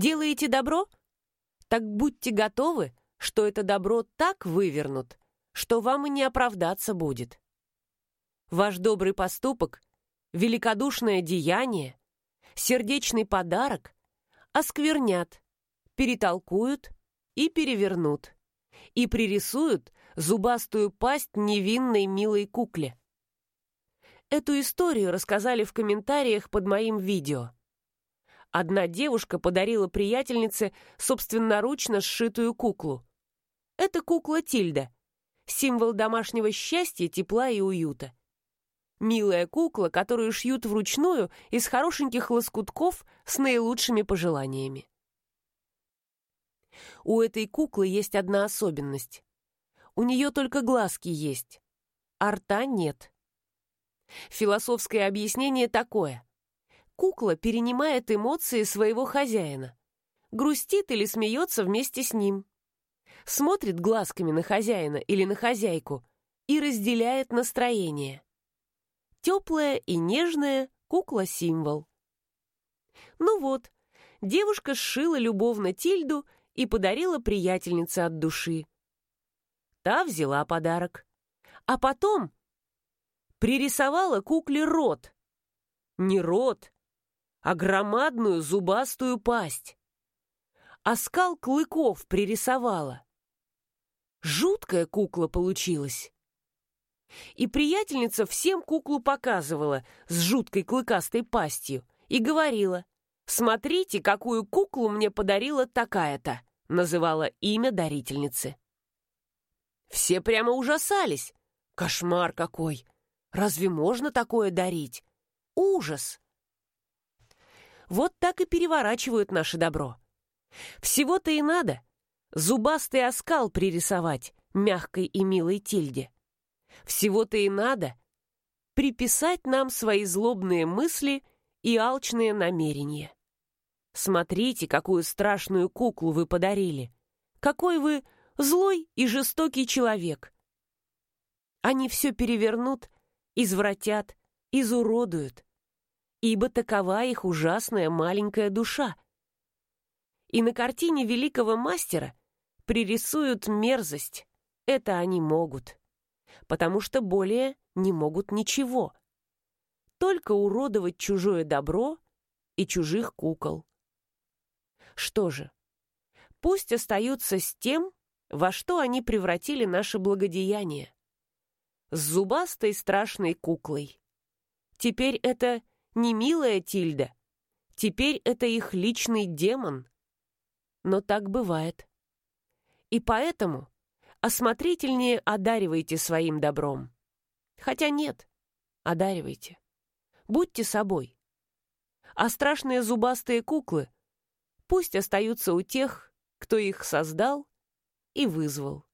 Делаете добро? Так будьте готовы, что это добро так вывернут, что вам и не оправдаться будет. Ваш добрый поступок, великодушное деяние, сердечный подарок осквернят, перетолкуют и перевернут, и пририсуют зубастую пасть невинной милой кукле. Эту историю рассказали в комментариях под моим видео. Одна девушка подарила приятельнице собственноручно сшитую куклу. Это кукла Тильда, символ домашнего счастья, тепла и уюта. Милая кукла, которую шьют вручную из хорошеньких лоскутков с наилучшими пожеланиями. У этой куклы есть одна особенность. У нее только глазки есть, а рта нет. Философское объяснение такое. Кукла перенимает эмоции своего хозяина. Грустит или смеется вместе с ним. Смотрит глазками на хозяина или на хозяйку и разделяет настроение. Теплая и нежная кукла-символ. Ну вот, девушка сшила любовно Тильду и подарила приятельнице от души. Та взяла подарок. А потом пририсовала кукле рот. Не рот, а громадную зубастую пасть. Оскал клыков пририсовала. Жуткая кукла получилась. И приятельница всем куклу показывала с жуткой клыкастой пастью и говорила, «Смотрите, какую куклу мне подарила такая-то», называла имя дарительницы. Все прямо ужасались. Кошмар какой! Разве можно такое дарить? Ужас! Вот так и переворачивают наше добро. Всего-то и надо. Зубастый оскал пририсовать мягкой и милой тильде. Всего-то и надо приписать нам свои злобные мысли и алчные намерения. Смотрите, какую страшную куклу вы подарили. Какой вы злой и жестокий человек. Они все перевернут, извратят, изуродуют, ибо такова их ужасная маленькая душа. И на картине великого мастера пририсуют мерзость. Это они могут потому что более не могут ничего. Только уродовать чужое добро и чужих кукол. Что же, пусть остаются с тем, во что они превратили наше благодеяние. С зубастой страшной куклой. Теперь это не милая Тильда, теперь это их личный демон. Но так бывает. И поэтому осмотрительнее одаривайте своим добром. Хотя нет, одаривайте. Будьте собой. А страшные зубастые куклы пусть остаются у тех, кто их создал и вызвал.